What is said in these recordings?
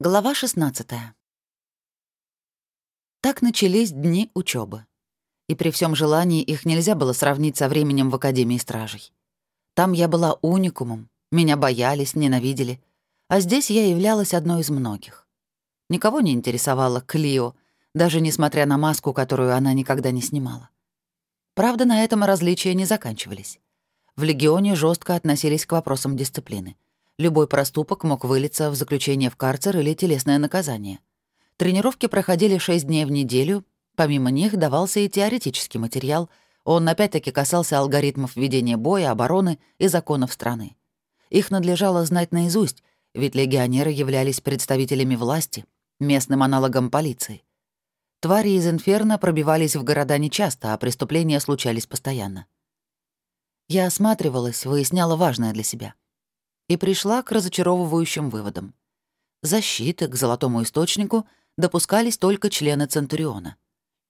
Глава 16 Так начались дни учебы, И при всем желании их нельзя было сравнить со временем в Академии Стражей. Там я была уникумом, меня боялись, ненавидели, а здесь я являлась одной из многих. Никого не интересовала Клио, даже несмотря на маску, которую она никогда не снимала. Правда, на этом различия не заканчивались. В Легионе жестко относились к вопросам дисциплины — Любой проступок мог вылиться в заключение в карцер или телесное наказание. Тренировки проходили 6 дней в неделю, помимо них давался и теоретический материал, он опять-таки касался алгоритмов ведения боя, обороны и законов страны. Их надлежало знать наизусть, ведь легионеры являлись представителями власти, местным аналогом полиции. Твари из Инферно пробивались в города нечасто, а преступления случались постоянно. Я осматривалась, выясняла важное для себя — и пришла к разочаровывающим выводам. Защиты к золотому источнику допускались только члены Центуриона.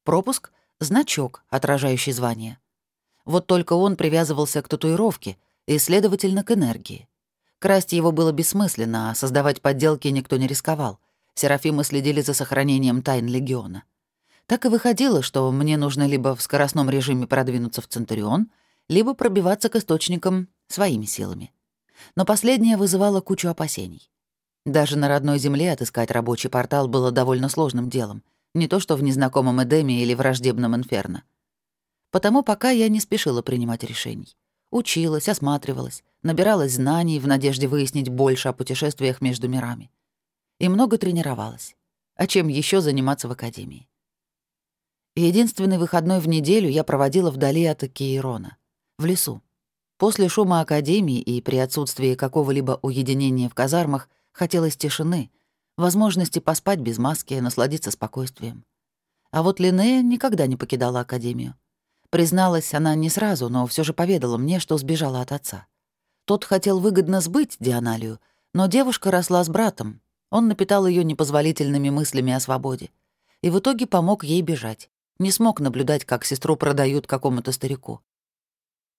Пропуск — значок, отражающий звание. Вот только он привязывался к татуировке и, следовательно, к энергии. Красть его было бессмысленно, а создавать подделки никто не рисковал. Серафимы следили за сохранением тайн Легиона. Так и выходило, что мне нужно либо в скоростном режиме продвинуться в Центурион, либо пробиваться к источникам своими силами но последнее вызывало кучу опасений. Даже на родной земле отыскать рабочий портал было довольно сложным делом, не то что в незнакомом Эдеме или враждебном Инферно. Потому пока я не спешила принимать решений. Училась, осматривалась, набиралась знаний в надежде выяснить больше о путешествиях между мирами. И много тренировалась. А чем еще заниматься в академии? Единственный выходной в неделю я проводила вдали от Кейрона, в лесу. После шума академии и при отсутствии какого-либо уединения в казармах хотелось тишины, возможности поспать без маски, насладиться спокойствием. А вот Линнея никогда не покидала академию. Призналась она не сразу, но все же поведала мне, что сбежала от отца. Тот хотел выгодно сбыть Дианалию, но девушка росла с братом. Он напитал ее непозволительными мыслями о свободе. И в итоге помог ей бежать. Не смог наблюдать, как сестру продают какому-то старику.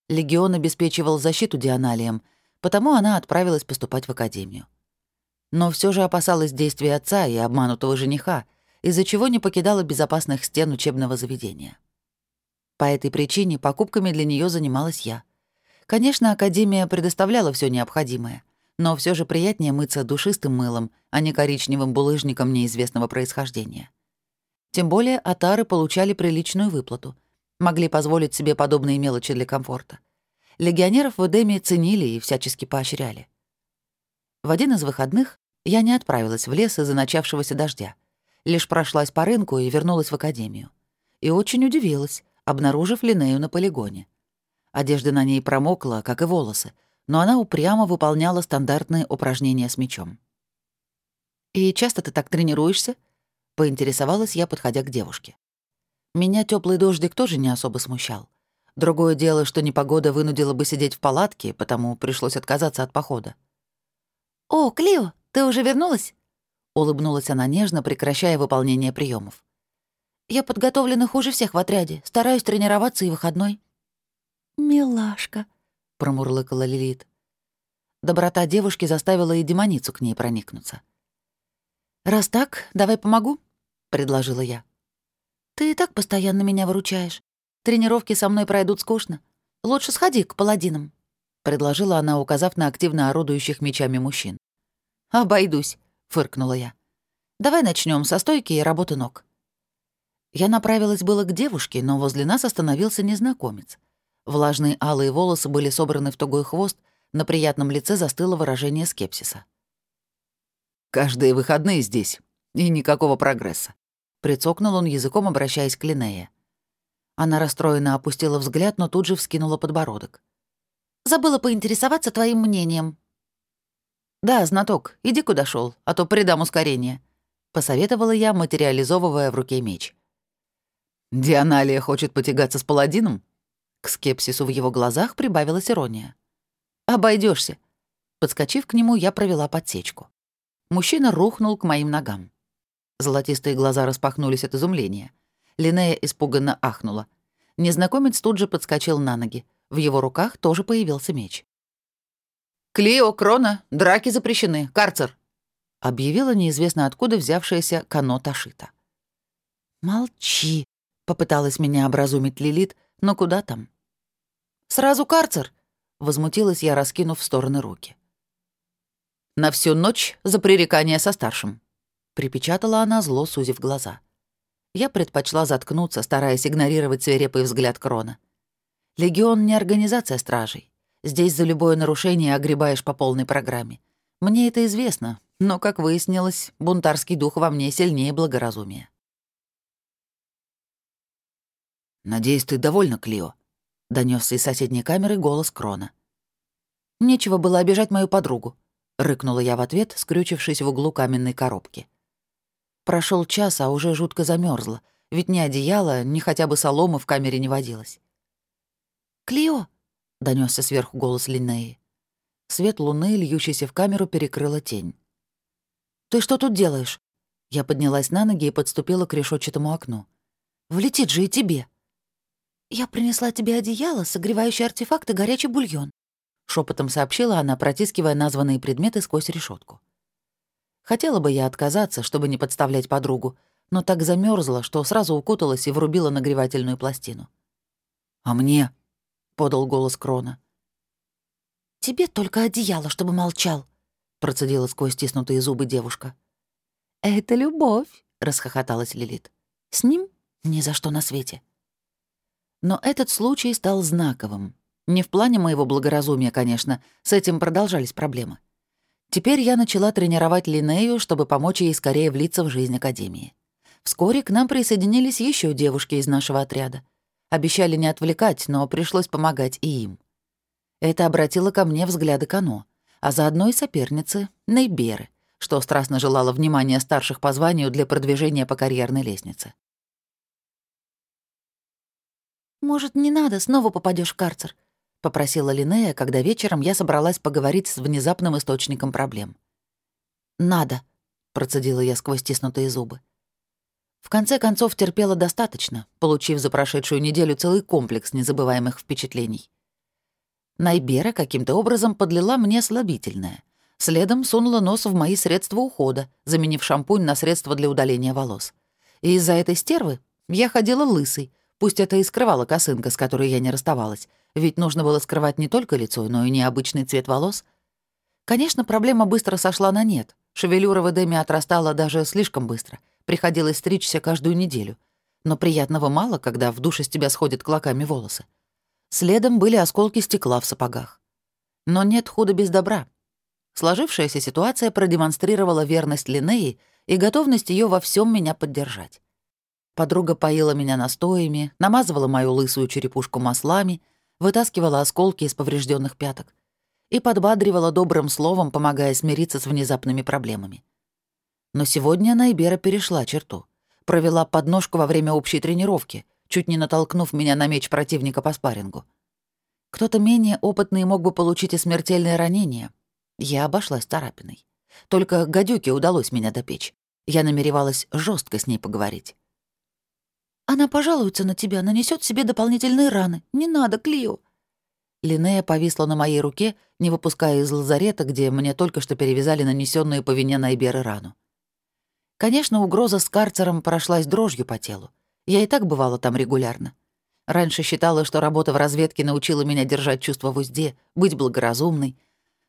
Легион обеспечивал защиту Дианалиям, потому она отправилась поступать в академию. Но все же опасалась действий отца и обманутого жениха, из-за чего не покидала безопасных стен учебного заведения. По этой причине покупками для нее занималась я. Конечно, академия предоставляла все необходимое, но все же приятнее мыться душистым мылом, а не коричневым булыжником неизвестного происхождения. Тем более атары получали приличную выплату — могли позволить себе подобные мелочи для комфорта. Легионеров в Эдеме ценили и всячески поощряли. В один из выходных я не отправилась в лес из-за начавшегося дождя. Лишь прошлась по рынку и вернулась в академию. И очень удивилась, обнаружив Линею на полигоне. Одежда на ней промокла, как и волосы, но она упрямо выполняла стандартные упражнения с мечом. «И часто ты так тренируешься?» — поинтересовалась я, подходя к девушке. Меня теплый дождик тоже не особо смущал. Другое дело, что непогода вынудила бы сидеть в палатке, потому пришлось отказаться от похода. «О, Клио, ты уже вернулась?» Улыбнулась она нежно, прекращая выполнение приемов. «Я подготовлена хуже всех в отряде. Стараюсь тренироваться и выходной». «Милашка», — промурлыкала Лилит. Доброта девушки заставила и демоницу к ней проникнуться. «Раз так, давай помогу», — предложила я. Ты и так постоянно меня выручаешь. Тренировки со мной пройдут скучно. Лучше сходи к паладинам», — предложила она, указав на активно орудующих мечами мужчин. «Обойдусь», — фыркнула я. «Давай начнем со стойки и работы ног». Я направилась было к девушке, но возле нас остановился незнакомец. Влажные алые волосы были собраны в тугой хвост, на приятном лице застыло выражение скепсиса. «Каждые выходные здесь, и никакого прогресса. Прицокнул он языком, обращаясь к Линнее. Она расстроенно опустила взгляд, но тут же вскинула подбородок. «Забыла поинтересоваться твоим мнением». «Да, знаток, иди куда шел, а то придам ускорение», — посоветовала я, материализовывая в руке меч. «Дианалия хочет потягаться с паладином?» К скепсису в его глазах прибавилась ирония. Обойдешься. Подскочив к нему, я провела подсечку. Мужчина рухнул к моим ногам. Золотистые глаза распахнулись от изумления. Линея испуганно ахнула. Незнакомец тут же подскочил на ноги. В его руках тоже появился меч. «Клио, Крона, драки запрещены. Карцер!» — объявила неизвестно откуда взявшаяся Кано Ташита. «Молчи», — попыталась меня образумить Лилит, но куда там? «Сразу карцер!» — возмутилась я, раскинув в стороны руки. «На всю ночь за пререкание со старшим», — припечатала она, зло сузив глаза. Я предпочла заткнуться, стараясь игнорировать свирепый взгляд Крона. «Легион — не организация стражей. Здесь за любое нарушение огребаешь по полной программе. Мне это известно, но, как выяснилось, бунтарский дух во мне сильнее благоразумия». «Надеюсь, ты довольна, Клио?» — донесся из соседней камеры голос Крона. «Нечего было обижать мою подругу», — рыкнула я в ответ, скрючившись в углу каменной коробки. Прошел час, а уже жутко замерзла, ведь ни одеяла, ни хотя бы соломы в камере не водилось. «Клио!» — донесся сверху голос Линнеи. Свет луны, льющийся в камеру, перекрыла тень. «Ты что тут делаешь?» Я поднялась на ноги и подступила к решетчатому окну. «Влетит же и тебе!» «Я принесла тебе одеяло, согревающий артефакт и горячий бульон», — шепотом сообщила она, протискивая названные предметы сквозь решетку. Хотела бы я отказаться, чтобы не подставлять подругу, но так замерзла, что сразу укуталась и врубила нагревательную пластину. «А мне?» — подал голос Крона. «Тебе только одеяло, чтобы молчал», — процедила сквозь стиснутые зубы девушка. «Это любовь», — расхохоталась Лилит. «С ним ни за что на свете». Но этот случай стал знаковым. Не в плане моего благоразумия, конечно, с этим продолжались проблемы. Теперь я начала тренировать Линею, чтобы помочь ей скорее влиться в жизнь Академии. Вскоре к нам присоединились еще девушки из нашего отряда. Обещали не отвлекать, но пришлось помогать и им. Это обратило ко мне взгляды Кано, а заодно и соперницы Нейберы, что страстно желала внимания старших по званию для продвижения по карьерной лестнице. «Может, не надо, снова попадешь в карцер?» — попросила Линея, когда вечером я собралась поговорить с внезапным источником проблем. «Надо», — процедила я сквозь стиснутые зубы. В конце концов, терпела достаточно, получив за прошедшую неделю целый комплекс незабываемых впечатлений. Найбера каким-то образом подлила мне слабительное. Следом сунула нос в мои средства ухода, заменив шампунь на средство для удаления волос. И из-за этой стервы я ходила лысой, Пусть это и скрывала косынка, с которой я не расставалась, ведь нужно было скрывать не только лицо, но и необычный цвет волос. Конечно, проблема быстро сошла на нет. Шевелюра в Эдеме отрастала даже слишком быстро. Приходилось стричься каждую неделю. Но приятного мало, когда в душе с тебя сходят клоками волосы. Следом были осколки стекла в сапогах. Но нет худа без добра. Сложившаяся ситуация продемонстрировала верность Линнеи и готовность ее во всем меня поддержать. Подруга поила меня настоями, намазывала мою лысую черепушку маслами, вытаскивала осколки из поврежденных пяток и подбадривала добрым словом, помогая смириться с внезапными проблемами. Но сегодня Найбера перешла черту. Провела подножку во время общей тренировки, чуть не натолкнув меня на меч противника по спаррингу. Кто-то менее опытный мог бы получить и смертельное ранение. Я обошлась царапиной. Только гадюке удалось меня допечь. Я намеревалась жестко с ней поговорить. Она пожалуется на тебя, нанесет себе дополнительные раны. Не надо, Клио». Линея повисла на моей руке, не выпуская из лазарета, где мне только что перевязали нанесенную по вине Найберы рану. Конечно, угроза с карцером прошлась дрожью по телу. Я и так бывала там регулярно. Раньше считала, что работа в разведке научила меня держать чувства в узде, быть благоразумной.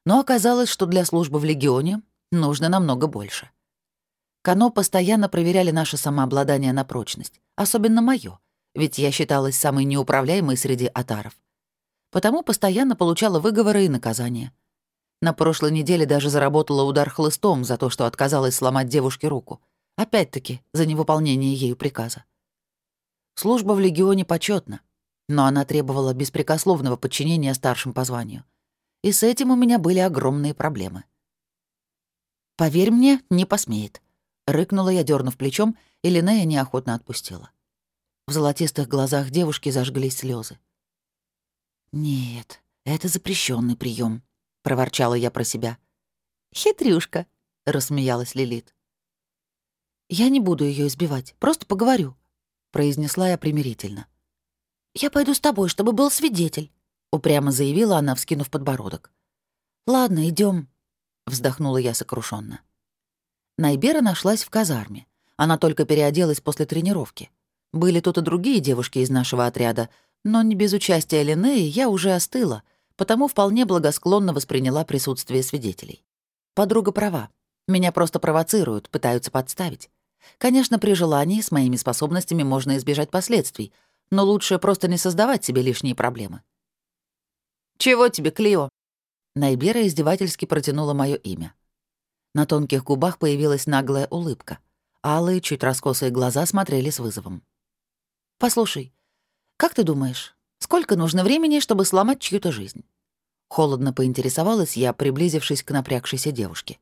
Но оказалось, что для службы в Легионе нужно намного больше. Кано постоянно проверяли наше самообладание на прочность, особенно моё, ведь я считалась самой неуправляемой среди атаров. Потому постоянно получала выговоры и наказания. На прошлой неделе даже заработала удар хлыстом за то, что отказалась сломать девушке руку. Опять-таки, за невыполнение ею приказа. Служба в Легионе почетна, но она требовала беспрекословного подчинения старшим по званию. И с этим у меня были огромные проблемы. Поверь мне, не посмеет. Рыкнула я, дернув плечом, и Линея неохотно отпустила. В золотистых глазах девушки зажглись слезы. «Нет, это запрещенный прием, проворчала я про себя. «Хитрюшка», — рассмеялась Лилит. «Я не буду ее избивать, просто поговорю», — произнесла я примирительно. «Я пойду с тобой, чтобы был свидетель», — упрямо заявила она, вскинув подбородок. «Ладно, идем, вздохнула я сокрушенно. Найбера нашлась в казарме. Она только переоделась после тренировки. Были тут и другие девушки из нашего отряда, но не без участия Линеи я уже остыла, потому вполне благосклонно восприняла присутствие свидетелей. Подруга права. Меня просто провоцируют, пытаются подставить. Конечно, при желании с моими способностями можно избежать последствий, но лучше просто не создавать себе лишние проблемы. «Чего тебе, Клио?» Найбера издевательски протянула мое имя. На тонких губах появилась наглая улыбка. Алые, чуть раскосые глаза смотрели с вызовом. «Послушай, как ты думаешь, сколько нужно времени, чтобы сломать чью-то жизнь?» Холодно поинтересовалась я, приблизившись к напрягшейся девушке.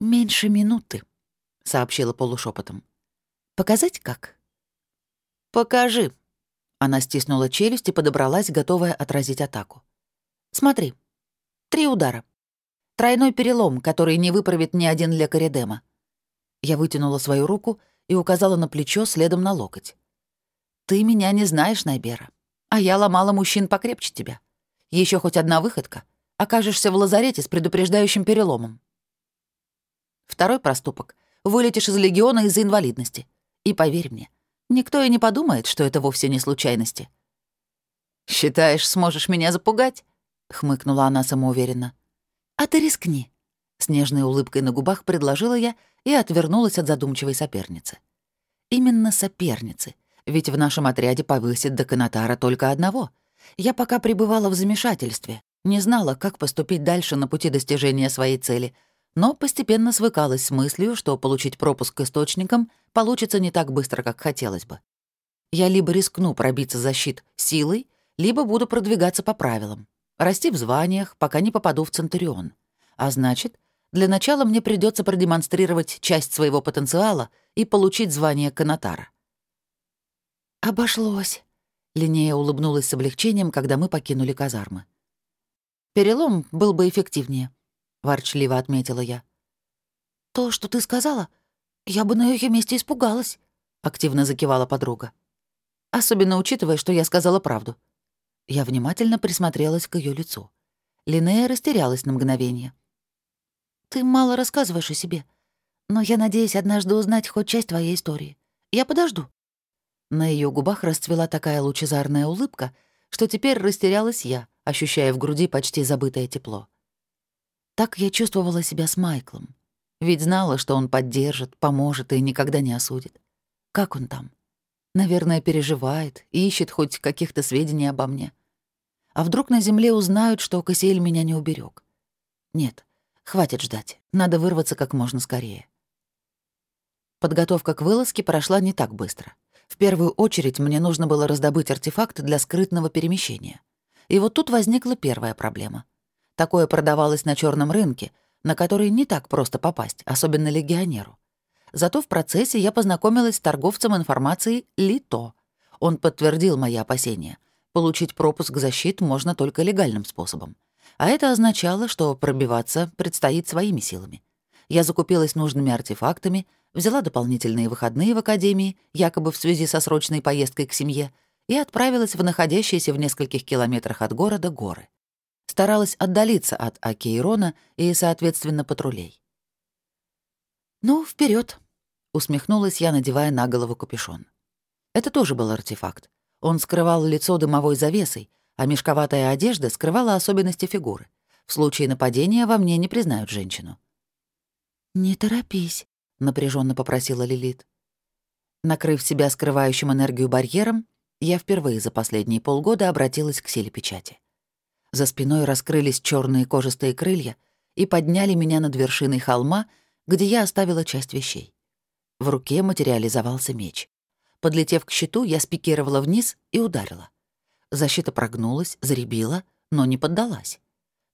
«Меньше минуты», — сообщила полушепотом. «Показать как?» «Покажи». Она стиснула челюсть и подобралась, готовая отразить атаку. «Смотри. Три удара. Тройной перелом, который не выправит ни один лекарь Эдема». Я вытянула свою руку и указала на плечо, следом на локоть. «Ты меня не знаешь, Найбера, а я ломала мужчин покрепче тебя. Еще хоть одна выходка. Окажешься в лазарете с предупреждающим переломом». Второй проступок. Вылетишь из легиона из-за инвалидности. И поверь мне, никто и не подумает, что это вовсе не случайности. «Считаешь, сможешь меня запугать?» — хмыкнула она самоуверенно. «А ты рискни», — с нежной улыбкой на губах предложила я и отвернулась от задумчивой соперницы. Именно соперницы, ведь в нашем отряде повысит до канатара только одного. Я пока пребывала в замешательстве, не знала, как поступить дальше на пути достижения своей цели — но постепенно свыкалась с мыслью, что получить пропуск к источникам получится не так быстро, как хотелось бы. Я либо рискну пробиться за щит силой, либо буду продвигаться по правилам, расти в званиях, пока не попаду в Центурион. А значит, для начала мне придется продемонстрировать часть своего потенциала и получить звание канатара. «Обошлось», — Линея улыбнулась с облегчением, когда мы покинули казармы. «Перелом был бы эффективнее», — ворчливо отметила я. «То, что ты сказала, я бы на её месте испугалась», — активно закивала подруга. «Особенно учитывая, что я сказала правду». Я внимательно присмотрелась к её лицу. Линнея растерялась на мгновение. «Ты мало рассказываешь о себе, но я надеюсь однажды узнать хоть часть твоей истории. Я подожду». На её губах расцвела такая лучезарная улыбка, что теперь растерялась я, ощущая в груди почти забытое тепло. Так я чувствовала себя с Майклом. Ведь знала, что он поддержит, поможет и никогда не осудит. Как он там? Наверное, переживает и ищет хоть каких-то сведений обо мне. А вдруг на земле узнают, что Кассиэль меня не уберег? Нет, хватит ждать. Надо вырваться как можно скорее. Подготовка к вылазке прошла не так быстро. В первую очередь мне нужно было раздобыть артефакт для скрытного перемещения. И вот тут возникла первая проблема. Такое продавалось на черном рынке, на который не так просто попасть, особенно легионеру. Зато в процессе я познакомилась с торговцем информацией Лито. Он подтвердил мои опасения. Получить пропуск защит можно только легальным способом. А это означало, что пробиваться предстоит своими силами. Я закупилась нужными артефактами, взяла дополнительные выходные в академии, якобы в связи со срочной поездкой к семье, и отправилась в находящиеся в нескольких километрах от города горы старалась отдалиться от Акейрона и, соответственно, патрулей. «Ну, вперед, усмехнулась я, надевая на голову капюшон. Это тоже был артефакт. Он скрывал лицо дымовой завесой, а мешковатая одежда скрывала особенности фигуры. В случае нападения во мне не признают женщину. «Не торопись», — напряженно попросила Лилит. Накрыв себя скрывающим энергию барьером, я впервые за последние полгода обратилась к силе печати. За спиной раскрылись черные кожистые крылья и подняли меня над вершиной холма, где я оставила часть вещей. В руке материализовался меч. Подлетев к щиту, я спикировала вниз и ударила. Защита прогнулась, заребила, но не поддалась.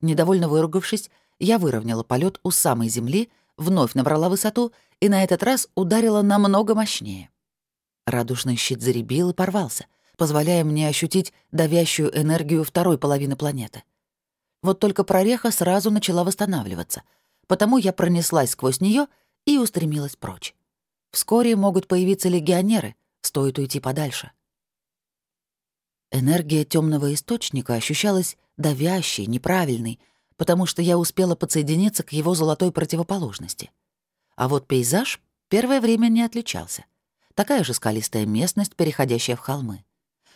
Недовольно выругавшись, я выровняла полет у самой земли, вновь набрала высоту и на этот раз ударила намного мощнее. Радужный щит заребил и порвался — позволяя мне ощутить давящую энергию второй половины планеты. Вот только прореха сразу начала восстанавливаться, потому я пронеслась сквозь нее и устремилась прочь. Вскоре могут появиться легионеры, стоит уйти подальше. Энергия темного источника ощущалась давящей, неправильной, потому что я успела подсоединиться к его золотой противоположности. А вот пейзаж первое время не отличался. Такая же скалистая местность, переходящая в холмы.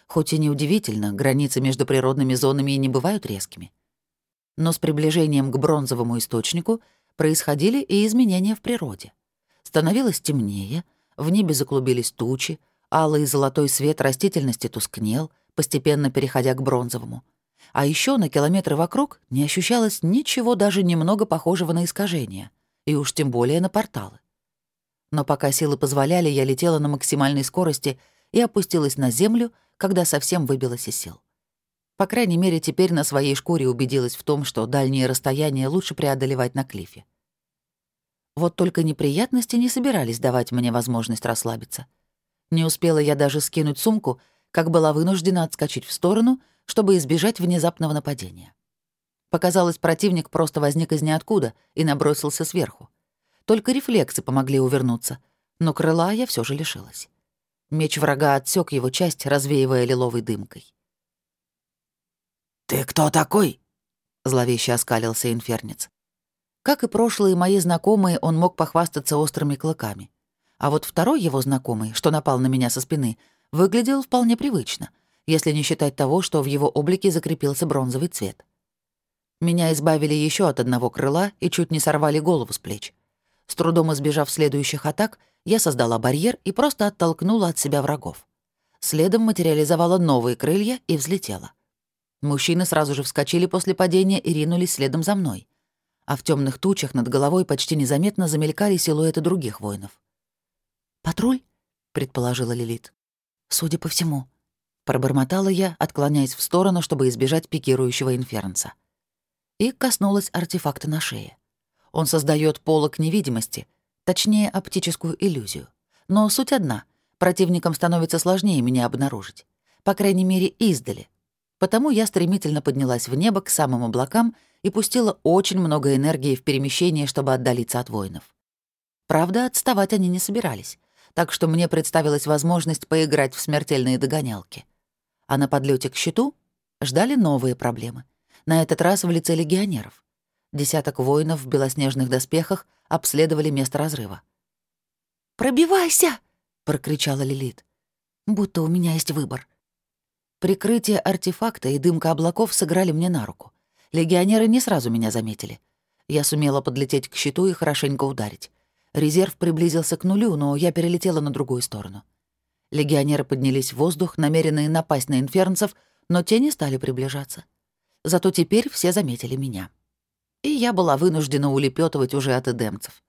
Хоть и неудивительно, границы между природными зонами и не бывают резкими. Но с приближением к бронзовому источнику происходили и изменения в природе. Становилось темнее, в небе заклубились тучи, алый золотой свет растительности тускнел, постепенно переходя к бронзовому. А еще на километры вокруг не ощущалось ничего даже немного похожего на искажение, и уж тем более на порталы. Но пока силы позволяли, я летела на максимальной скорости и опустилась на землю, когда совсем выбилась из сил. По крайней мере, теперь на своей шкуре убедилась в том, что дальние расстояния лучше преодолевать на клифе. Вот только неприятности не собирались давать мне возможность расслабиться. Не успела я даже скинуть сумку, как была вынуждена отскочить в сторону, чтобы избежать внезапного нападения. Показалось, противник просто возник из ниоткуда и набросился сверху. Только рефлексы помогли увернуться, но крыла я все же лишилась. Меч врага отсек его часть, развеивая лиловой дымкой. «Ты кто такой?» — зловеще оскалился инфернец. Как и прошлые мои знакомые, он мог похвастаться острыми клыками. А вот второй его знакомый, что напал на меня со спины, выглядел вполне привычно, если не считать того, что в его облике закрепился бронзовый цвет. Меня избавили еще от одного крыла и чуть не сорвали голову с плеч. С трудом избежав следующих атак, я создала барьер и просто оттолкнула от себя врагов. Следом материализовала новые крылья и взлетела. Мужчины сразу же вскочили после падения и ринулись следом за мной а в темных тучах над головой почти незаметно замелькали силуэты других воинов. «Патруль?» — предположила Лилит. «Судя по всему». Пробормотала я, отклоняясь в сторону, чтобы избежать пикирующего инфернца. И коснулась артефакта на шее. Он создает полок невидимости, точнее, оптическую иллюзию. Но суть одна — противникам становится сложнее меня обнаружить. По крайней мере, издали. Потому я стремительно поднялась в небо к самым облакам — и пустила очень много энергии в перемещение, чтобы отдалиться от воинов. Правда, отставать они не собирались, так что мне представилась возможность поиграть в смертельные догонялки. А на подлете к щиту ждали новые проблемы, на этот раз в лице легионеров. Десяток воинов в белоснежных доспехах обследовали место разрыва. «Пробивайся!» — прокричала Лилит. «Будто у меня есть выбор». Прикрытие артефакта и дымка облаков сыграли мне на руку. Легионеры не сразу меня заметили. Я сумела подлететь к щиту и хорошенько ударить. Резерв приблизился к нулю, но я перелетела на другую сторону. Легионеры поднялись в воздух, намеренные напасть на инфернцев, но те не стали приближаться. Зато теперь все заметили меня. И я была вынуждена улепетывать уже от эдемцев.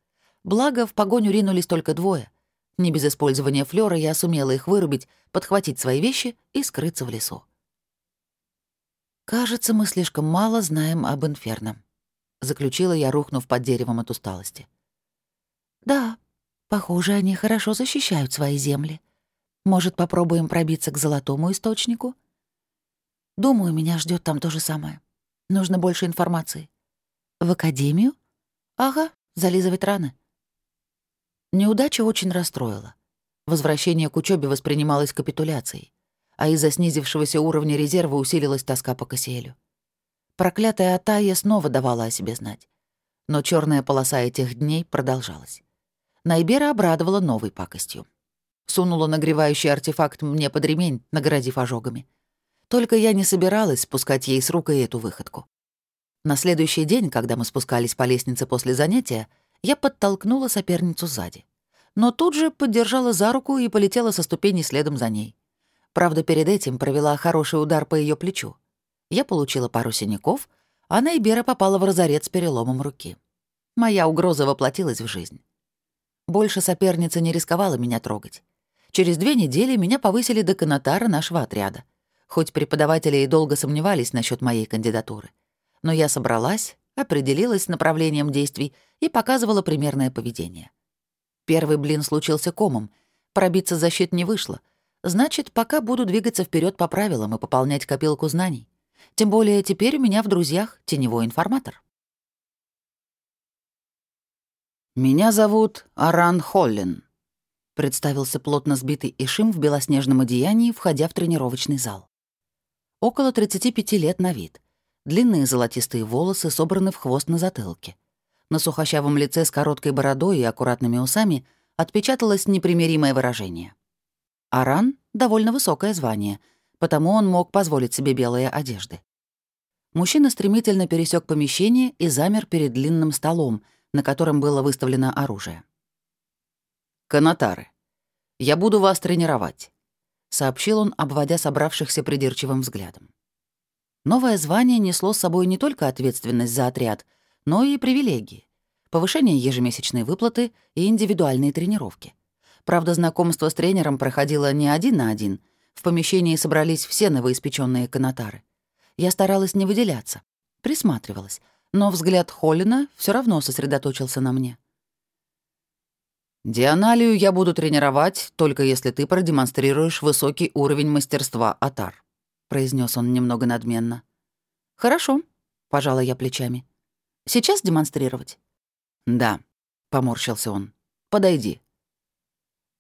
Благо, в погоню ринулись только двое. Не без использования флёра я сумела их вырубить, подхватить свои вещи и скрыться в лесу. «Кажется, мы слишком мало знаем об Инферно», — заключила я, рухнув под деревом от усталости. «Да, похоже, они хорошо защищают свои земли. Может, попробуем пробиться к золотому источнику?» «Думаю, меня ждет там то же самое. Нужно больше информации». «В академию?» «Ага, зализывать раны». Неудача очень расстроила. Возвращение к учебе воспринималось капитуляцией а из-за снизившегося уровня резерва усилилась тоска по Кассиэлю. Проклятая Атая снова давала о себе знать. Но черная полоса этих дней продолжалась. Найбера обрадовала новой пакостью. Сунула нагревающий артефакт мне под ремень, наградив ожогами. Только я не собиралась спускать ей с рук и эту выходку. На следующий день, когда мы спускались по лестнице после занятия, я подтолкнула соперницу сзади. Но тут же поддержала за руку и полетела со ступени следом за ней. Правда, перед этим провела хороший удар по ее плечу. Я получила пару синяков, а Найбера попала в разорет с переломом руки. Моя угроза воплотилась в жизнь. Больше соперница не рисковала меня трогать. Через две недели меня повысили до канатара нашего отряда. Хоть преподаватели и долго сомневались насчет моей кандидатуры. Но я собралась, определилась с направлением действий и показывала примерное поведение. Первый блин случился комом. Пробиться за щит не вышло — Значит, пока буду двигаться вперед по правилам и пополнять копилку знаний. Тем более теперь у меня в друзьях теневой информатор. «Меня зовут Аран Холлин», — представился плотно сбитый Ишим в белоснежном одеянии, входя в тренировочный зал. Около 35 лет на вид. Длинные золотистые волосы собраны в хвост на затылке. На сухощавом лице с короткой бородой и аккуратными усами отпечаталось непримиримое выражение. Аран — довольно высокое звание, потому он мог позволить себе белые одежды. Мужчина стремительно пересек помещение и замер перед длинным столом, на котором было выставлено оружие. «Канатары, я буду вас тренировать», — сообщил он, обводя собравшихся придирчивым взглядом. Новое звание несло с собой не только ответственность за отряд, но и привилегии, повышение ежемесячной выплаты и индивидуальные тренировки. Правда, знакомство с тренером проходило не один на один. В помещении собрались все новоиспеченные канатары — я старалась не выделяться, присматривалась, но взгляд Холлина все равно сосредоточился на мне. «Дианалию я буду тренировать, только если ты продемонстрируешь высокий уровень мастерства Атар», — произнес он немного надменно. «Хорошо», — пожала я плечами. «Сейчас демонстрировать?» «Да», — поморщился он. «Подойди».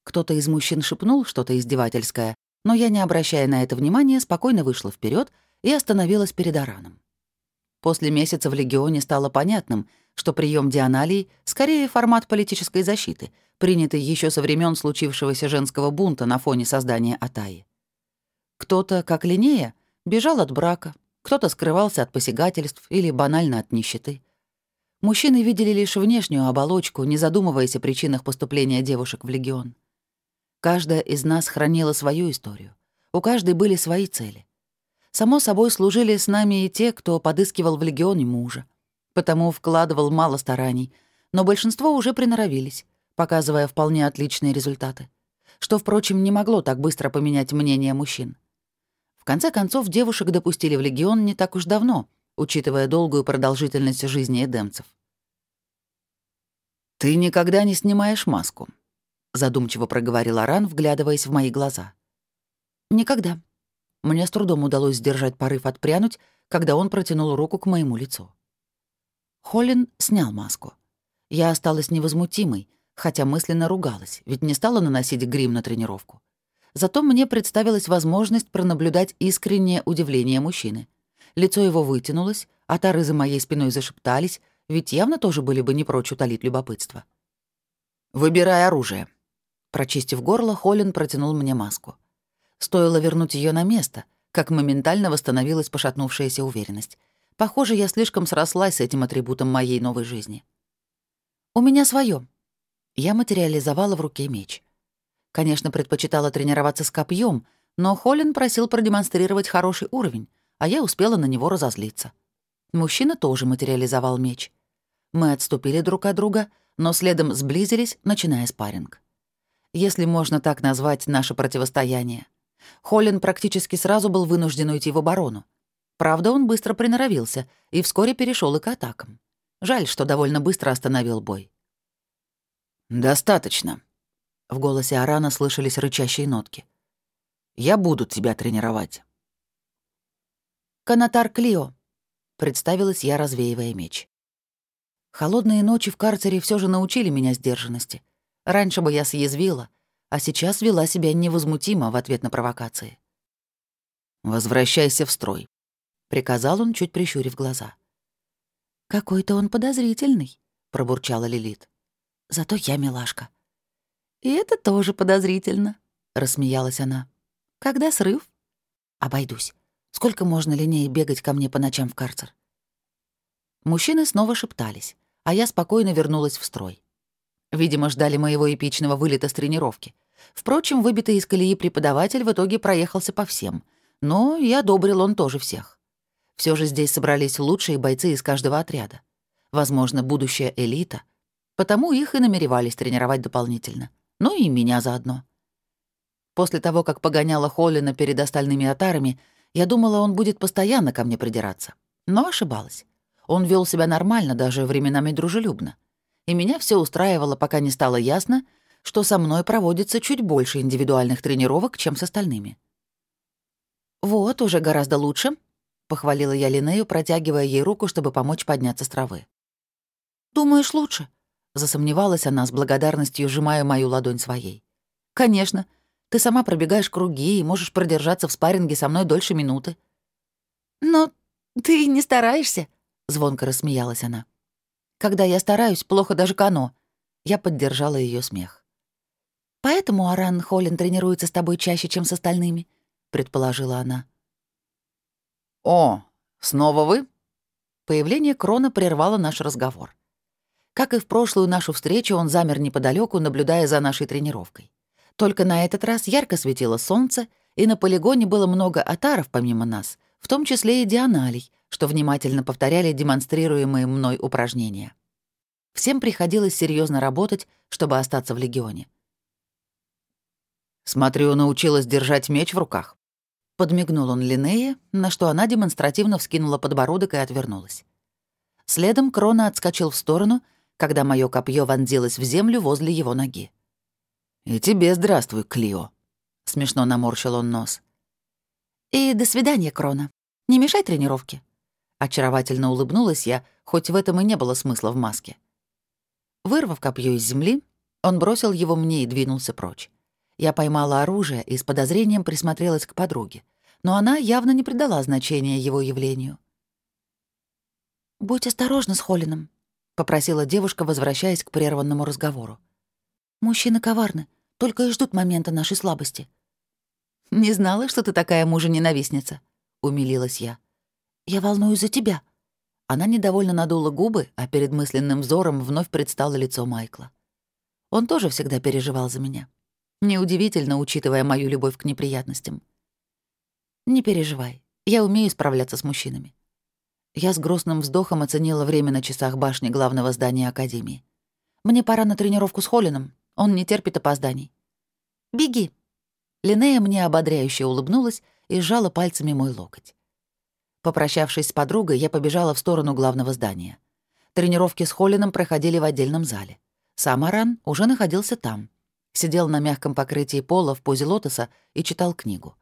Кто-то из мужчин шепнул что-то издевательское, но я, не обращая на это внимания, спокойно вышла вперед и остановилась перед Араном. После месяца в Легионе стало понятным, что прием дианалий скорее формат политической защиты, принятый еще со времен случившегося женского бунта на фоне создания Атаи. Кто-то, как Линея, бежал от брака, кто-то скрывался от посягательств или банально от нищеты. Мужчины видели лишь внешнюю оболочку, не задумываясь о причинах поступления девушек в Легион. Каждая из нас хранила свою историю. У каждой были свои цели. Само собой, служили с нами и те, кто подыскивал в легионе мужа. Потому вкладывал мало стараний, но большинство уже приноровились, показывая вполне отличные результаты. Что, впрочем, не могло так быстро поменять мнение мужчин. В конце концов, девушек допустили в легион не так уж давно, учитывая долгую продолжительность жизни эдемцев. «Ты никогда не снимаешь маску», — задумчиво проговорил Аран, вглядываясь в мои глаза. «Никогда», мне с трудом удалось сдержать порыв отпрянуть, когда он протянул руку к моему лицу. Холлин снял маску. Я осталась невозмутимой, хотя мысленно ругалась, ведь не стала наносить грим на тренировку. Зато мне представилась возможность пронаблюдать искреннее удивление мужчины. Лицо его вытянулось, а тары за моей спиной зашептались, ведь явно тоже были бы не прочь утолить любопытство. «Выбирай оружие». Прочистив горло, Холлин протянул мне маску. Стоило вернуть ее на место, как моментально восстановилась пошатнувшаяся уверенность. Похоже, я слишком срослась с этим атрибутом моей новой жизни. «У меня свое. Я материализовала в руке меч. Конечно, предпочитала тренироваться с копьем, но Холлин просил продемонстрировать хороший уровень, а я успела на него разозлиться. Мужчина тоже материализовал меч. Мы отступили друг от друга, но следом сблизились, начиная спарринг. Если можно так назвать наше противостояние. Холлин практически сразу был вынужден уйти в оборону. Правда, он быстро приноровился и вскоре перешел и к атакам. Жаль, что довольно быстро остановил бой. «Достаточно». В голосе Арана слышались рычащие нотки. «Я буду тебя тренировать». «Канатар Клио», — представилась я, развеивая меч. Холодные ночи в карцере все же научили меня сдержанности. Раньше бы я съязвила, а сейчас вела себя невозмутимо в ответ на провокации. «Возвращайся в строй», — приказал он, чуть прищурив глаза. «Какой-то он подозрительный», — пробурчала Лилит. «Зато я милашка». «И это тоже подозрительно», — рассмеялась она. «Когда срыв?» «Обойдусь. Сколько можно линей бегать ко мне по ночам в карцер?» Мужчины снова шептались, а я спокойно вернулась в строй. Видимо, ждали моего эпичного вылета с тренировки. Впрочем, выбитый из колеи преподаватель в итоге проехался по всем, но и одобрил он тоже всех. Все же здесь собрались лучшие бойцы из каждого отряда. Возможно, будущая элита. Потому их и намеревались тренировать дополнительно. Ну и меня заодно. После того, как погоняла Холлина перед остальными отарами, я думала, он будет постоянно ко мне придираться. Но ошибалась. Он вел себя нормально, даже временами дружелюбно. И меня все устраивало, пока не стало ясно, что со мной проводится чуть больше индивидуальных тренировок, чем с остальными. «Вот, уже гораздо лучше», — похвалила я Линею, протягивая ей руку, чтобы помочь подняться с травы. «Думаешь, лучше?» — засомневалась она с благодарностью, сжимая мою ладонь своей. «Конечно. Ты сама пробегаешь круги и можешь продержаться в спарринге со мной дольше минуты». «Но ты не стараешься», — звонко рассмеялась она. Когда я стараюсь, плохо даже кано». Я поддержала ее смех. «Поэтому Аран Холлин тренируется с тобой чаще, чем с остальными», — предположила она. «О, снова вы?» Появление Крона прервало наш разговор. Как и в прошлую нашу встречу, он замер неподалеку, наблюдая за нашей тренировкой. Только на этот раз ярко светило солнце, и на полигоне было много атаров помимо нас, в том числе и дианалей, что внимательно повторяли демонстрируемые мной упражнения. Всем приходилось серьезно работать, чтобы остаться в легионе. «Смотрю, научилась держать меч в руках». Подмигнул он Линнее, на что она демонстративно вскинула подбородок и отвернулась. Следом Крона отскочил в сторону, когда мое копье вонзилось в землю возле его ноги. «И тебе здравствуй, Клио», — смешно наморщил он нос. «И до свидания, Крона. Не мешай тренировке». Очаровательно улыбнулась я, хоть в этом и не было смысла в маске. Вырвав копье из земли, он бросил его мне и двинулся прочь. Я поймала оружие и с подозрением присмотрелась к подруге, но она явно не придала значения его явлению. «Будь осторожна с Холлином», — попросила девушка, возвращаясь к прерванному разговору. «Мужчины коварны, только и ждут момента нашей слабости». «Не знала, что ты такая мужа-ненавистница», — умилилась я. «Я волнуюсь за тебя». Она недовольно надула губы, а перед мысленным взором вновь предстало лицо Майкла. Он тоже всегда переживал за меня. Неудивительно, учитывая мою любовь к неприятностям. «Не переживай, я умею справляться с мужчинами». Я с грустным вздохом оценила время на часах башни главного здания Академии. «Мне пора на тренировку с Холлином, он не терпит опозданий». «Беги». Линея мне ободряюще улыбнулась и сжала пальцами мой локоть. Попрощавшись с подругой, я побежала в сторону главного здания. Тренировки с Холлином проходили в отдельном зале. Сам Аран уже находился там сидел на мягком покрытии пола в позе лотоса и читал книгу.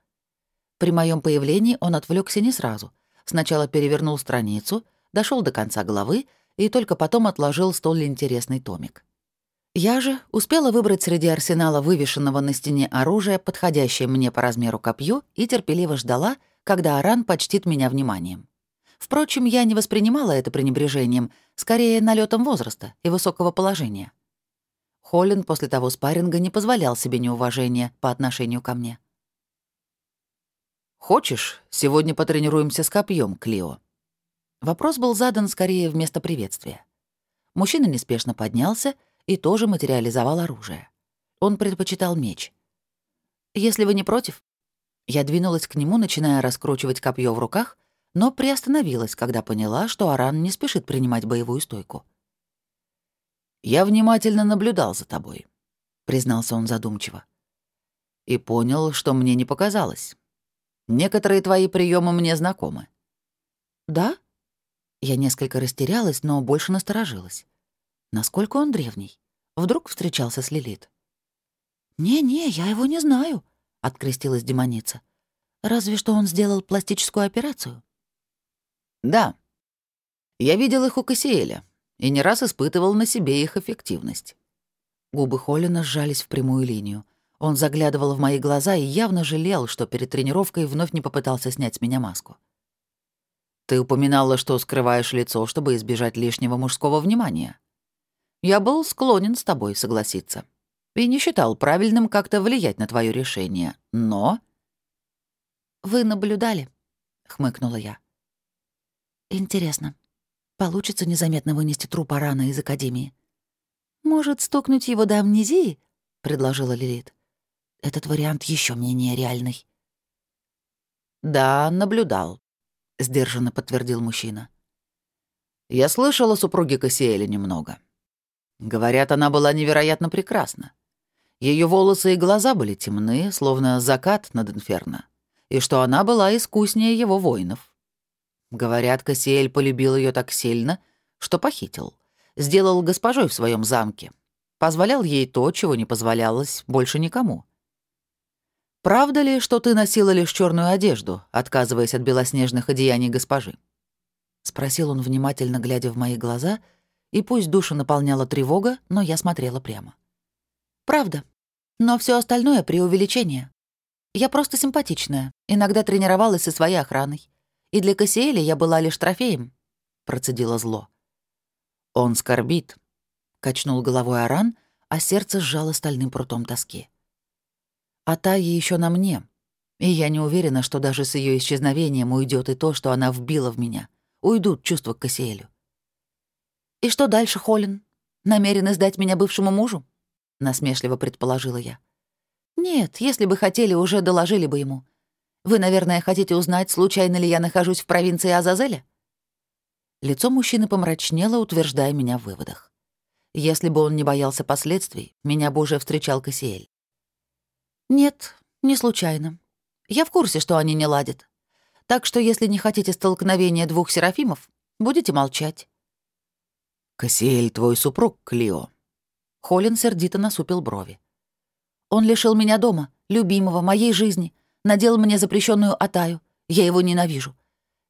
При моем появлении он отвлекся не сразу. Сначала перевернул страницу, дошел до конца главы и только потом отложил столь интересный томик. Я же успела выбрать среди арсенала вывешенного на стене оружия подходящее мне по размеру копье и терпеливо ждала, когда Аран почтит меня вниманием. Впрочем, я не воспринимала это пренебрежением, скорее налетом возраста и высокого положения. Холлин после того спарринга не позволял себе неуважения по отношению ко мне. «Хочешь, сегодня потренируемся с копьем, Клио?» Вопрос был задан скорее вместо приветствия. Мужчина неспешно поднялся и тоже материализовал оружие. Он предпочитал меч. «Если вы не против...» Я двинулась к нему, начиная раскручивать копье в руках, но приостановилась, когда поняла, что Аран не спешит принимать боевую стойку. «Я внимательно наблюдал за тобой», — признался он задумчиво. «И понял, что мне не показалось. Некоторые твои приемы мне знакомы». «Да?» Я несколько растерялась, но больше насторожилась. Насколько он древний? Вдруг встречался с Лилит? «Не-не, я его не знаю», — открестилась демоница. «Разве что он сделал пластическую операцию». «Да. Я видел их у Кассиэля и не раз испытывал на себе их эффективность. Губы Холлина сжались в прямую линию. Он заглядывал в мои глаза и явно жалел, что перед тренировкой вновь не попытался снять с меня маску. «Ты упоминала, что скрываешь лицо, чтобы избежать лишнего мужского внимания. Я был склонен с тобой согласиться. И не считал правильным как-то влиять на твое решение. Но...» «Вы наблюдали?» — хмыкнула я. «Интересно, Получится незаметно вынести труп Арана из Академии. «Может, стукнуть его до амнезии?» — предложила Лилит. «Этот вариант еще менее реальный». «Да, наблюдал», — сдержанно подтвердил мужчина. «Я слышал о супруге Кассиэля немного. Говорят, она была невероятно прекрасна. Ее волосы и глаза были темны, словно закат над инферно, и что она была искуснее его воинов. Говорят, Кассиэль полюбил ее так сильно, что похитил. Сделал госпожой в своем замке. Позволял ей то, чего не позволялось больше никому. «Правда ли, что ты носила лишь черную одежду, отказываясь от белоснежных одеяний госпожи?» Спросил он, внимательно глядя в мои глаза, и пусть душу наполняла тревога, но я смотрела прямо. «Правда. Но все остальное — преувеличение. Я просто симпатичная, иногда тренировалась со своей охраной и для Кассиэля я была лишь трофеем», — процедила зло. «Он скорбит», — качнул головой Аран, а сердце сжало стальным прутом тоски. «А Тая еще на мне, и я не уверена, что даже с ее исчезновением уйдет и то, что она вбила в меня. Уйдут чувства к Кассиэлю». «И что дальше, Холин? Намерены сдать меня бывшему мужу?» — насмешливо предположила я. «Нет, если бы хотели, уже доложили бы ему. Вы, наверное, хотите узнать, случайно ли я нахожусь в провинции Азазеля?» Лицо мужчины помрачнело, утверждая меня в выводах. Если бы он не боялся последствий, меня бы уже встречал Кассиэль. «Нет, не случайно. Я в курсе, что они не ладят. Так что если не хотите столкновения двух серафимов, будете молчать». «Кассиэль твой супруг, Клио». Холин сердито насупил брови. «Он лишил меня дома, любимого, моей жизни, надел мне запрещенную атаю. Я его ненавижу.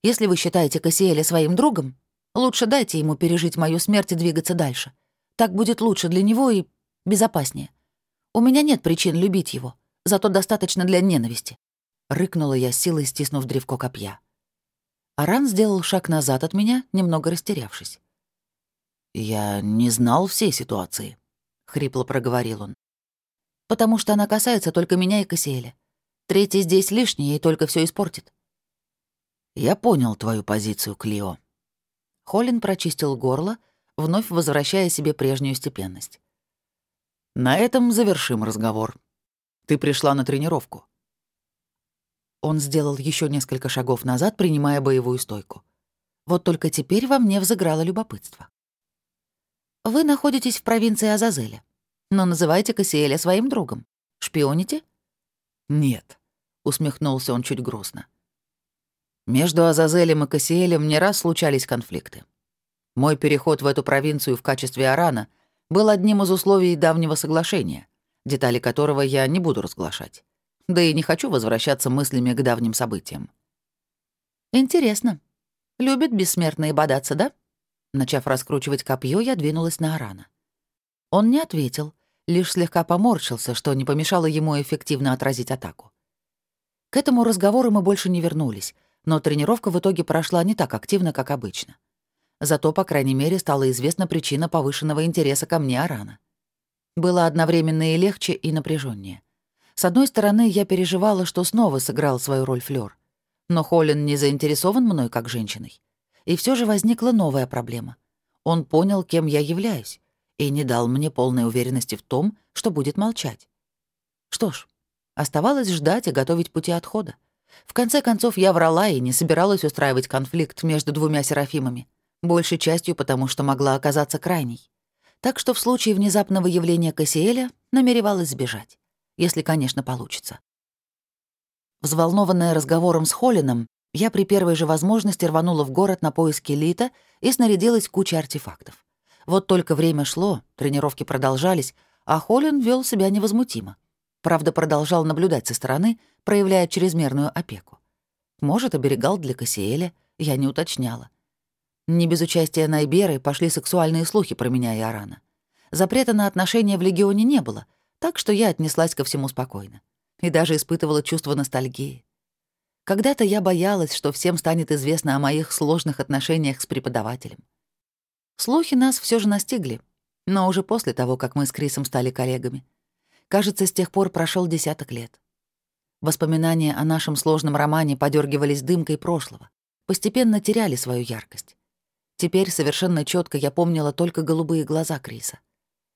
Если вы считаете Кассиэля своим другом, лучше дайте ему пережить мою смерть и двигаться дальше. Так будет лучше для него и безопаснее. У меня нет причин любить его, зато достаточно для ненависти. Рыкнула я силой, стиснув древко копья. Аран сделал шаг назад от меня, немного растерявшись. «Я не знал всей ситуации», — хрипло проговорил он. «Потому что она касается только меня и Кассиэля. Третий здесь лишний и только все испортит». «Я понял твою позицию, Клио». Холлин прочистил горло, вновь возвращая себе прежнюю степенность. «На этом завершим разговор. Ты пришла на тренировку». Он сделал еще несколько шагов назад, принимая боевую стойку. Вот только теперь во мне взыграло любопытство. «Вы находитесь в провинции Азазеля, но называете Кассиэля своим другом. Шпионите?» «Нет», — усмехнулся он чуть грустно. «Между Азазелем и Кассиэлем не раз случались конфликты. Мой переход в эту провинцию в качестве Арана был одним из условий давнего соглашения, детали которого я не буду разглашать. Да и не хочу возвращаться мыслями к давним событиям». «Интересно. Любит бессмертные бодаться, да?» Начав раскручивать копье, я двинулась на Арана. Он не ответил, лишь слегка поморщился, что не помешало ему эффективно отразить атаку. К этому разговору мы больше не вернулись, но тренировка в итоге прошла не так активно, как обычно. Зато, по крайней мере, стала известна причина повышенного интереса ко мне Арана. Было одновременно и легче, и напряженнее. С одной стороны, я переживала, что снова сыграл свою роль Флёр. Но Холлин не заинтересован мной как женщиной. И все же возникла новая проблема. Он понял, кем я являюсь, и не дал мне полной уверенности в том, что будет молчать. Что ж, оставалось ждать и готовить пути отхода. В конце концов, я врала и не собиралась устраивать конфликт между двумя Серафимами, большей частью потому, что могла оказаться крайней. Так что в случае внезапного явления Кассиэля намеревалась сбежать, если, конечно, получится. Взволнованная разговором с Холлином, я при первой же возможности рванула в город на поиски Лита и снарядилась кучей артефактов. Вот только время шло, тренировки продолжались, а Холлин вел себя невозмутимо. Правда, продолжал наблюдать со стороны, проявляя чрезмерную опеку. Может, оберегал для Кассиэля, я не уточняла. Не без участия Найберы пошли сексуальные слухи про меня и Арана. Запрета на отношения в Легионе не было, так что я отнеслась ко всему спокойно. И даже испытывала чувство ностальгии. Когда-то я боялась, что всем станет известно о моих сложных отношениях с преподавателем. Слухи нас все же настигли, но уже после того, как мы с Крисом стали коллегами. Кажется, с тех пор прошел десяток лет. Воспоминания о нашем сложном романе подергивались дымкой прошлого, постепенно теряли свою яркость. Теперь совершенно четко я помнила только голубые глаза Криса.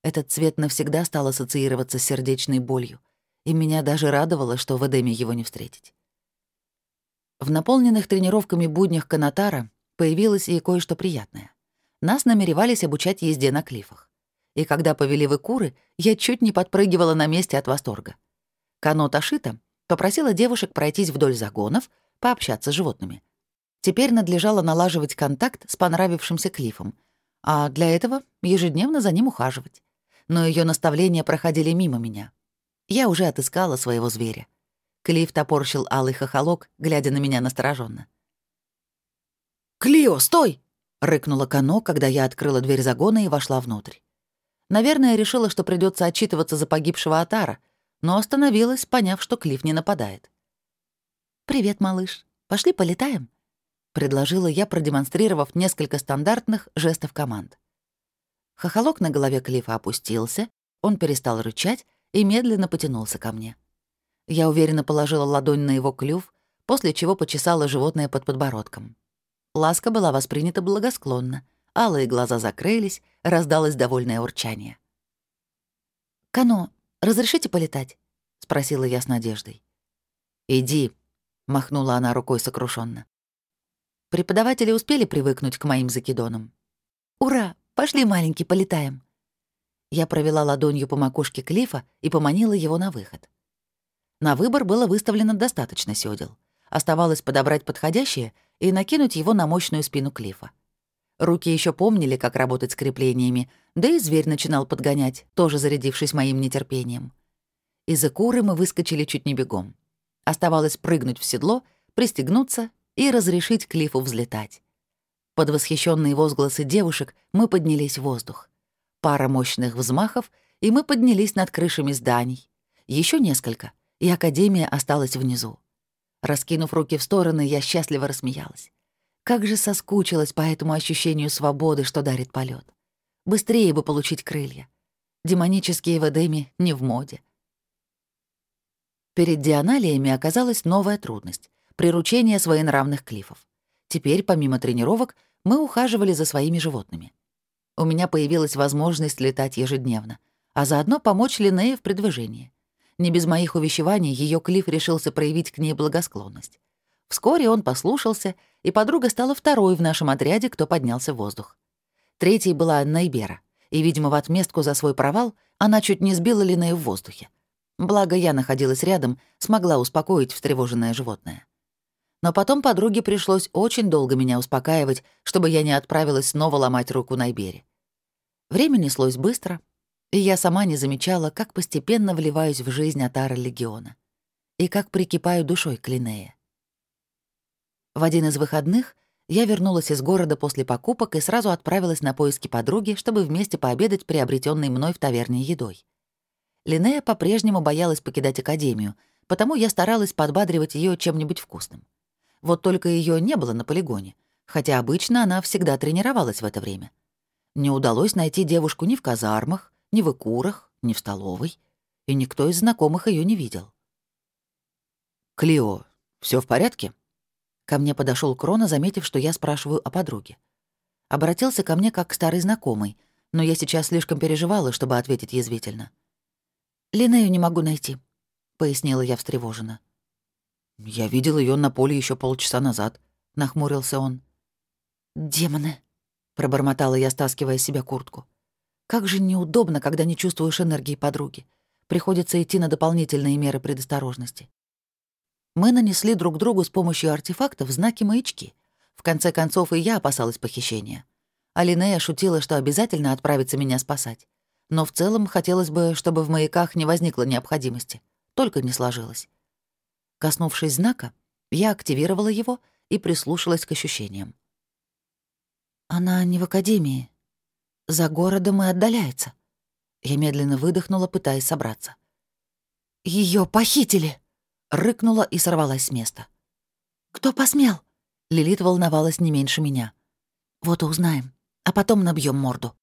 Этот цвет навсегда стал ассоциироваться с сердечной болью, и меня даже радовало, что в Эдеме его не встретить. В наполненных тренировками буднях Канатара появилось и кое-что приятное. Нас намеревались обучать езде на клифах. И когда повели в Икуры, я чуть не подпрыгивала на месте от восторга. Кано Ташита попросила девушек пройтись вдоль загонов, пообщаться с животными. Теперь надлежало налаживать контакт с понравившимся клифом, а для этого ежедневно за ним ухаживать. Но ее наставления проходили мимо меня. Я уже отыскала своего зверя. Клифф топорщил алый хохолок, глядя на меня настороженно. «Клио, стой!» — рыкнула Кано, когда я открыла дверь загона и вошла внутрь. Наверное, решила, что придется отчитываться за погибшего Атара, но остановилась, поняв, что Клифф не нападает. «Привет, малыш. Пошли полетаем?» — предложила я, продемонстрировав несколько стандартных жестов команд. Хохолок на голове Клифа опустился, он перестал рычать и медленно потянулся ко мне. Я уверенно положила ладонь на его клюв, после чего почесала животное под подбородком. Ласка была воспринята благосклонно, алые глаза закрылись, раздалось довольное урчание. «Кано, разрешите полетать?» — спросила я с надеждой. «Иди», — махнула она рукой сокрушенно. Преподаватели успели привыкнуть к моим закидонам. «Ура! Пошли, маленький, полетаем!» Я провела ладонью по макушке Клифа и поманила его на выход. На выбор было выставлено достаточно сёдел. Оставалось подобрать подходящее и накинуть его на мощную спину Клифа. Руки еще помнили, как работать с креплениями, да и зверь начинал подгонять, тоже зарядившись моим нетерпением. Из Экуры мы выскочили чуть не бегом. Оставалось прыгнуть в седло, пристегнуться и разрешить Клифу взлетать. Под восхищенные возгласы девушек мы поднялись в воздух. Пара мощных взмахов, и мы поднялись над крышами зданий. Еще несколько, и Академия осталась внизу. Раскинув руки в стороны, я счастливо рассмеялась. Как же соскучилась по этому ощущению свободы, что дарит полет. Быстрее бы получить крылья. Демонические в Эдеме не в моде. Перед дианалиями оказалась новая трудность — приручение своенравных клифов. Теперь, помимо тренировок, мы ухаживали за своими животными. У меня появилась возможность летать ежедневно, а заодно помочь Линнее в предвижении. Не без моих увещеваний ее Клифф решился проявить к ней благосклонность. Вскоре он послушался, и подруга стала второй в нашем отряде, кто поднялся в воздух. Третьей была Найбера, и, видимо, в отместку за свой провал она чуть не сбила Линею в воздухе. Благо, я находилась рядом, смогла успокоить встревоженное животное. Но потом подруге пришлось очень долго меня успокаивать, чтобы я не отправилась снова ломать руку Найбере. Время неслось быстро, и я сама не замечала, как постепенно вливаюсь в жизнь Атара Легиона и как прикипаю душой к Линнее. В один из выходных я вернулась из города после покупок и сразу отправилась на поиски подруги, чтобы вместе пообедать приобретенной мной в таверне едой. Линнея по-прежнему боялась покидать академию, потому я старалась подбадривать ее чем-нибудь вкусным. Вот только ее не было на полигоне, хотя обычно она всегда тренировалась в это время. Не удалось найти девушку ни в казармах, ни в Икурах, ни в столовой, и никто из знакомых ее не видел. «Клио, все в порядке?» Ко мне подошел Крона, заметив, что я спрашиваю о подруге. Обратился ко мне как старый знакомый, но я сейчас слишком переживала, чтобы ответить язвительно. «Линею не могу найти», — пояснила я встревоженно. «Я видел ее на поле еще полчаса назад», — нахмурился он. «Демоны», пробормотала я, стаскивая с себя куртку. Как же неудобно, когда не чувствуешь энергии подруги. Приходится идти на дополнительные меры предосторожности. Мы нанесли друг другу с помощью артефактов знаки-маячки. В конце концов, и я опасалась похищения. Алинея шутила, что обязательно отправится меня спасать. Но в целом хотелось бы, чтобы в маяках не возникло необходимости. Только не сложилось. Коснувшись знака, я активировала его и прислушалась к ощущениям. Она не в академии. За городом и отдаляется. Я медленно выдохнула, пытаясь собраться. Ее похитили!» — рыкнула и сорвалась с места. «Кто посмел?» Лилит волновалась не меньше меня. «Вот и узнаем, а потом набьем морду».